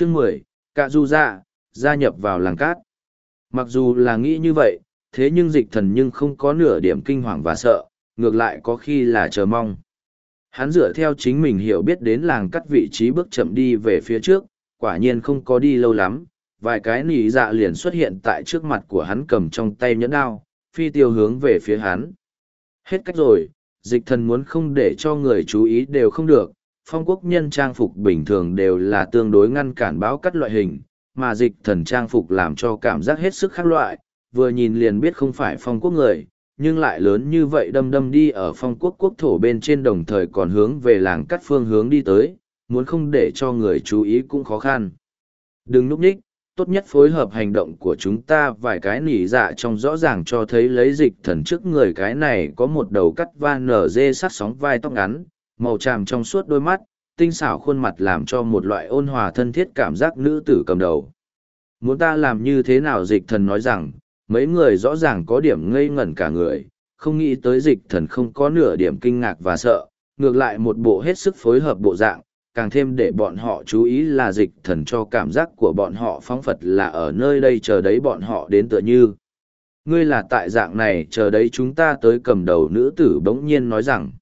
Chương mười, Cạ Du Dạ, gia nhập vào làng cát. Mặc dù là nghĩ như vậy, thế nhưng dịch thần nhưng không có nửa điểm kinh hoàng và sợ, ngược lại có khi là chờ mong. Hắn dựa theo chính mình hiểu biết đến làng cắt vị trí bước chậm đi về phía trước, quả nhiên không có đi lâu lắm, vài cái nỉ dạ liền xuất hiện tại trước mặt của hắn cầm trong tay nhẫn đao, phi tiêu hướng về phía hắn. Hết cách rồi, dịch thần muốn không để cho người chú ý đều không được, phong quốc nhân trang phục bình thường đều là tương đối ngăn cản báo cắt loại hình, mà dịch thần trang phục làm cho cảm giác hết sức khác loại, vừa nhìn liền biết không phải phong quốc người, nhưng lại lớn như vậy đâm đâm đi ở phong quốc quốc thổ bên trên đồng thời còn hướng về làng cắt phương hướng đi tới, muốn không để cho người chú ý cũng khó khăn. Đừng núp ních, tốt nhất phối hợp hành động của chúng ta vài cái nỉ dạ trong rõ ràng cho thấy lấy dịch thần trước người cái này có một đầu cắt va nở dê sát sóng vai tóc ngắn, màu tràm trong suốt đôi mắt, tinh xảo khuôn mặt làm cho một loại ôn hòa thân thiết cảm giác nữ tử cầm đầu. Muốn ta làm như thế nào dịch thần nói rằng, mấy người rõ ràng có điểm ngây ngẩn cả người, không nghĩ tới dịch thần không có nửa điểm kinh ngạc và sợ, ngược lại một bộ hết sức phối hợp bộ dạng, càng thêm để bọn họ chú ý là dịch thần cho cảm giác của bọn họ phóng phật là ở nơi đây chờ đấy bọn họ đến tựa như. Ngươi là tại dạng này chờ đấy chúng ta tới cầm đầu nữ tử bỗng nhiên nói rằng,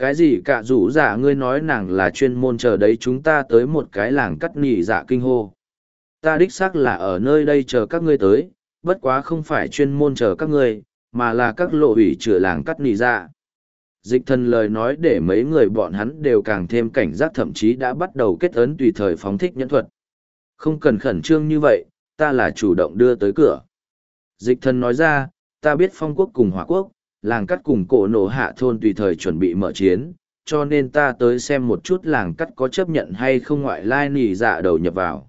cái gì cả rủ giả ngươi nói nàng là chuyên môn chờ đấy chúng ta tới một cái làng cắt nỉ dạ kinh hô. Ta đích xác là ở nơi đây chờ các ngươi tới, bất quá không phải chuyên môn chờ các ngươi, mà là các lộ ủy chửa làng cắt nỉ dạ. Dịch thần lời nói để mấy người bọn hắn đều càng thêm cảnh giác thậm chí đã bắt đầu kết ấn tùy thời phóng thích nhẫn thuật. Không cần khẩn trương như vậy, ta là chủ động đưa tới cửa. Dịch thần nói ra, ta biết phong quốc cùng hỏa quốc, làng cắt cùng cổ nổ hạ thôn tùy thời chuẩn bị mở chiến, cho nên ta tới xem một chút làng cắt có chấp nhận hay không ngoại lai nỉ dạ đầu nhập vào.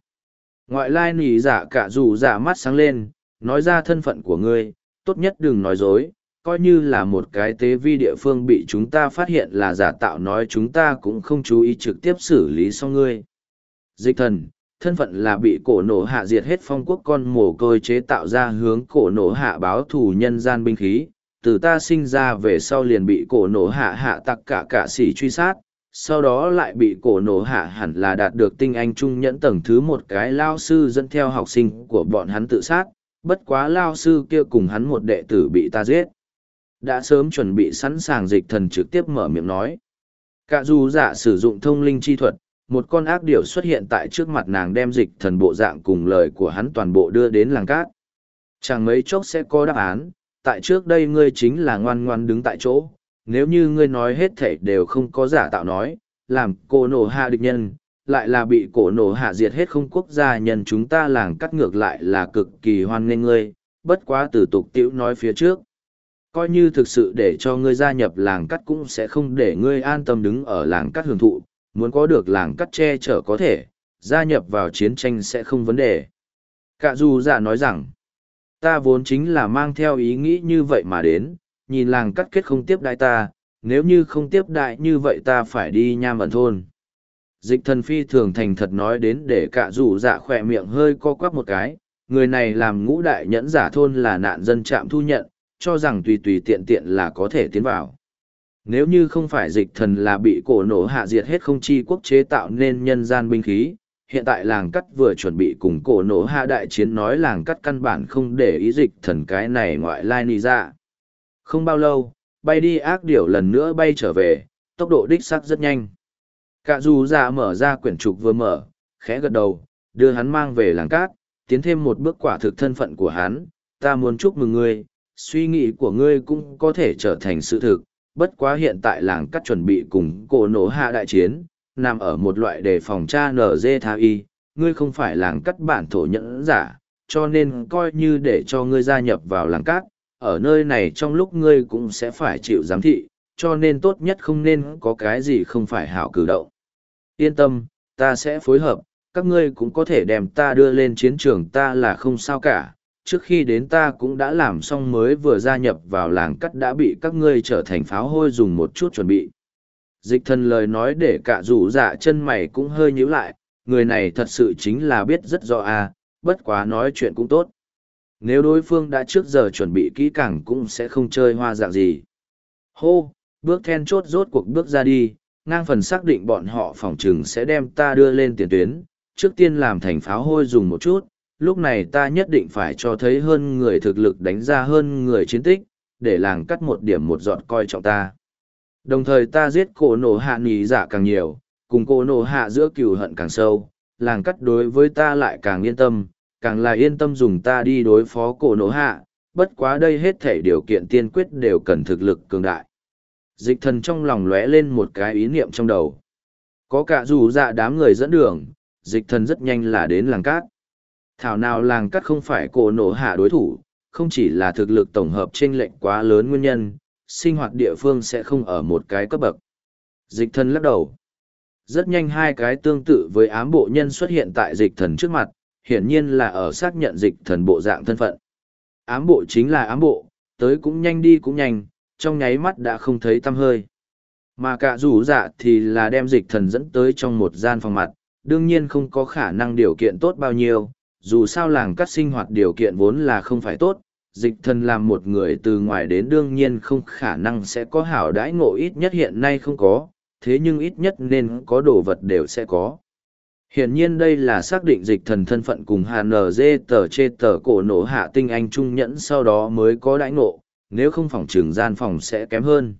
Ngoại lai nỉ dạ cả dù dạ mắt sáng lên, nói ra thân phận của ngươi, tốt nhất đừng nói dối, coi như là một cái tế vi địa phương bị chúng ta phát hiện là giả tạo nói chúng ta cũng không chú ý trực tiếp xử lý xong ngươi. Dịch thần, thân phận là bị cổ nổ hạ diệt hết phong quốc con mồ côi chế tạo ra hướng cổ nổ hạ báo thù nhân gian binh khí, từ ta sinh ra về sau liền bị cổ nổ hạ hạ tặc cả cả sĩ truy sát, sau đó lại bị cổ nổ hạ hẳn là đạt được tinh anh trung nhẫn tầng thứ một cái lao sư dẫn theo học sinh của bọn hắn tự sát, bất quá lao sư kia cùng hắn một đệ tử bị ta giết. Đã sớm chuẩn bị sẵn sàng dịch thần trực tiếp mở miệng nói. Cả dù giả sử dụng thông linh chi thuật, một con ác điểu xuất hiện tại trước mặt nàng đem dịch thần bộ dạng cùng lời của hắn toàn bộ đưa đến làng cát. Chẳng mấy chốc sẽ có đáp án, tại trước đây ngươi chính là ngoan ngoan đứng tại chỗ, nếu như ngươi nói hết thảy đều không có giả tạo nói, làm cổ nổ hạ địch nhân, lại là bị cổ nổ hạ diệt hết không quốc gia nhân chúng ta làng cắt ngược lại là cực kỳ hoan nghênh ngươi, bất quá từ tục tiểu nói phía trước. Coi như thực sự để cho ngươi gia nhập làng cắt cũng sẽ không để ngươi an tâm đứng ở làng cắt hưởng thụ, muốn có được làng cắt che chở có thể, gia nhập vào chiến tranh sẽ không vấn đề. Cả dù giả nói rằng, ta vốn chính là mang theo ý nghĩ như vậy mà đến, nhìn làng cắt kết không tiếp đại ta, nếu như không tiếp đại như vậy ta phải đi nham ẩn thôn. Dịch thần phi thường thành thật nói đến để cả rủ dạ khỏe miệng hơi co quắp một cái, người này làm ngũ đại nhẫn giả thôn là nạn dân trạm thu nhận, cho rằng tùy tùy tiện tiện là có thể tiến vào. Nếu như không phải dịch thần là bị cổ nổ hạ diệt hết không chi quốc chế tạo nên nhân gian binh khí, hiện tại làng cắt vừa chuẩn bị cùng cổ nổ hạ đại chiến nói làng cắt căn bản không để ý dịch thần cái này ngoại lai ni ra. Không bao lâu, bay đi ác điểu lần nữa bay trở về, tốc độ đích sắc rất nhanh. Cả dù dạ mở ra quyển trục vừa mở, khẽ gật đầu, đưa hắn mang về làng cát, tiến thêm một bước quả thực thân phận của hắn, ta muốn chúc mừng ngươi, suy nghĩ của ngươi cũng có thể trở thành sự thực, bất quá hiện tại làng cắt chuẩn bị cùng cổ nổ hạ đại chiến, nằm ở một loại đề phòng cha nở dê tha y, ngươi không phải làng cắt bản thổ nhẫn giả, cho nên coi như để cho ngươi gia nhập vào làng cát, ở nơi này trong lúc ngươi cũng sẽ phải chịu giám thị, cho nên tốt nhất không nên có cái gì không phải hảo cử động. Yên tâm, ta sẽ phối hợp, các ngươi cũng có thể đem ta đưa lên chiến trường ta là không sao cả. Trước khi đến ta cũng đã làm xong mới vừa gia nhập vào làng cắt đã bị các ngươi trở thành pháo hôi dùng một chút chuẩn bị. Dịch thần lời nói để cả rủ dạ chân mày cũng hơi nhíu lại, người này thật sự chính là biết rất rõ à, bất quá nói chuyện cũng tốt. Nếu đối phương đã trước giờ chuẩn bị kỹ càng cũng sẽ không chơi hoa dạng gì. Hô, bước then chốt rốt cuộc bước ra đi, ngang phần xác định bọn họ phòng chừng sẽ đem ta đưa lên tiền tuyến, trước tiên làm thành pháo hôi dùng một chút, lúc này ta nhất định phải cho thấy hơn người thực lực đánh ra hơn người chiến tích, để làng cắt một điểm một dọn coi trọng ta. Đồng thời ta giết cổ nổ hạ nỉ giả càng nhiều, cùng cổ nổ hạ giữa cừu hận càng sâu, làng cắt đối với ta lại càng yên tâm, càng là yên tâm dùng ta đi đối phó cổ nổ hạ, bất quá đây hết thể điều kiện tiên quyết đều cần thực lực cường đại. Dịch thần trong lòng lóe lên một cái ý niệm trong đầu. Có cả dù dạ đám người dẫn đường, dịch thần rất nhanh là đến làng cát. Thảo nào làng cát không phải cổ nổ hạ đối thủ, không chỉ là thực lực tổng hợp chênh lệch quá lớn nguyên nhân, sinh hoạt địa phương sẽ không ở một cái cấp bậc. Dịch thần lắc đầu. Rất nhanh hai cái tương tự với ám bộ nhân xuất hiện tại dịch thần trước mặt, hiển nhiên là ở xác nhận dịch thần bộ dạng thân phận. Ám bộ chính là ám bộ, tới cũng nhanh đi cũng nhanh, trong nháy mắt đã không thấy tăm hơi. Mà cả rủ dạ thì là đem dịch thần dẫn tới trong một gian phòng mặt, đương nhiên không có khả năng điều kiện tốt bao nhiêu, dù sao làng cắt sinh hoạt điều kiện vốn là không phải tốt, dịch thần làm một người từ ngoài đến đương nhiên không khả năng sẽ có hảo đãi ngộ ít nhất hiện nay không có, thế nhưng ít nhất nên có đồ vật đều sẽ có. Hiển nhiên đây là xác định dịch thần thân phận cùng HNZ tờ chê tờ cổ nổ hạ tinh anh trung nhẫn sau đó mới có đãi ngộ, nếu không phòng trường gian phòng sẽ kém hơn.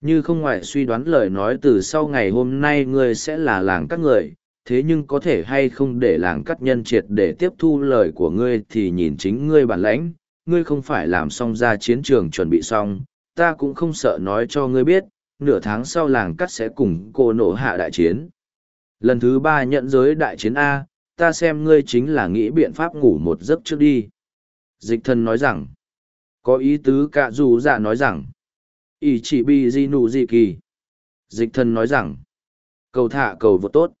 Như không ngoại suy đoán lời nói từ sau ngày hôm nay ngươi sẽ là làng các người, thế nhưng có thể hay không để làng cắt nhân triệt để tiếp thu lời của ngươi thì nhìn chính ngươi bản lãnh, ngươi không phải làm xong ra chiến trường chuẩn bị xong, ta cũng không sợ nói cho ngươi biết, nửa tháng sau làng cắt sẽ cùng cô nổ hạ đại chiến. Lần thứ ba nhận giới đại chiến A, ta xem ngươi chính là nghĩ biện pháp ngủ một giấc trước đi. Dịch thân nói rằng, có ý tứ cả dù dạ nói rằng, ý chỉ bi di nụ gì kỳ. Dịch thân nói rằng, cầu thả cầu vượt tốt.